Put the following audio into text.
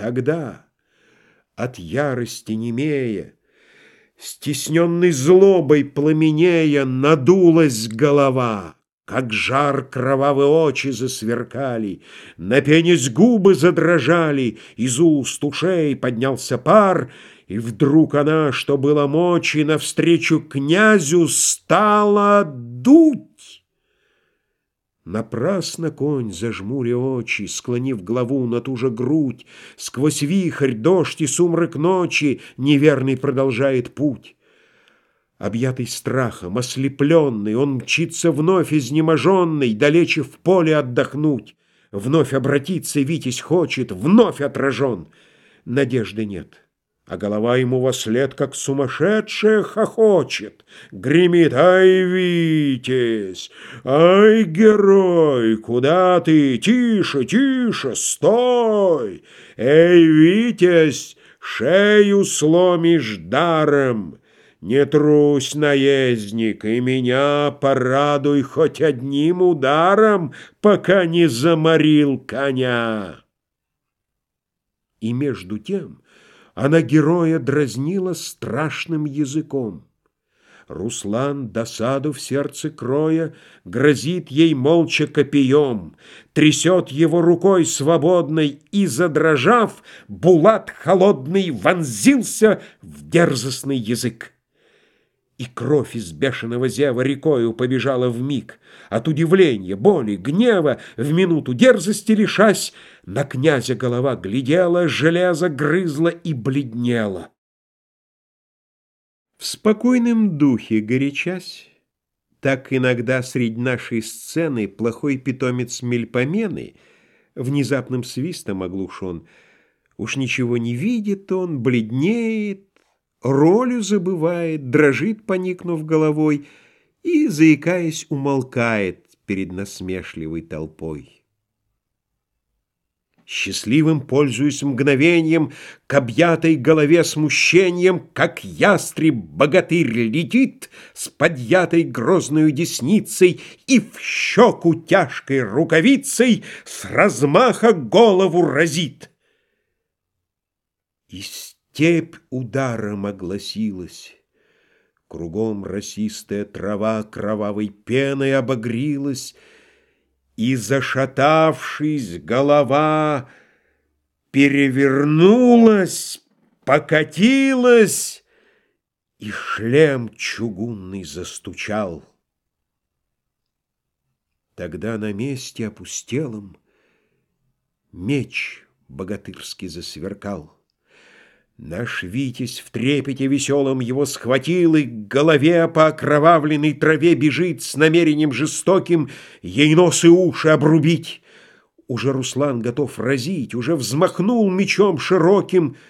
Тогда, от ярости немея, Стесненный злобой пламенея, Надулась голова, Как жар кровавые очи засверкали, На пенись губы задрожали, Из уст ушей поднялся пар, И вдруг она, что было мочи, Навстречу князю стала дуть. Напрасно конь, зажмуря очи, Склонив главу на ту же грудь, Сквозь вихрь, дождь и сумрак ночи Неверный продолжает путь. Объятый страхом, ослепленный, Он мчится вновь изнеможенный, Далече в поле отдохнуть. Вновь обратиться Витязь хочет, Вновь отражен. Надежды нет а голова ему во след, как сумасшедшая, хохочет. Гремит «Ай, Витязь! Ай, герой! Куда ты? Тише, тише, стой! Эй, Витязь, шею сломишь даром!» Не трусь, наездник, и меня порадуй хоть одним ударом, пока не заморил коня. И между тем она героя дразнила страшным языком. Руслан, досаду в сердце кроя, Грозит ей молча копьем, Трясет его рукой свободной, И, задрожав, Булат холодный вонзился в дерзостный язык. И кровь из бешеного зева рекою побежала в миг. От удивления, боли, гнева, в минуту дерзости лишась, на князя голова глядела, железо грызла и бледнела. В спокойном духе горячась, так иногда среди нашей сцены плохой питомец Мельпомены внезапным свистом оглушен. Уж ничего не видит он, бледнеет, ролью забывает, дрожит, поникнув головой, и, заикаясь, умолкает перед насмешливой толпой. Счастливым, пользуясь мгновением, К объятой голове смущением, Как ястреб-богатырь летит С подъятой грозною десницей И в щеку тяжкой рукавицей С размаха голову разит. И степь ударом огласилась, Кругом росистая трава Кровавой пеной обогрилась, и, зашатавшись, голова перевернулась, покатилась, и шлем чугунный застучал. Тогда на месте опустелом меч богатырский засверкал. Наш Витязь в трепете веселом его схватил И к голове по окровавленной траве бежит С намерением жестоким ей нос и уши обрубить. Уже Руслан готов разить, уже взмахнул мечом широким —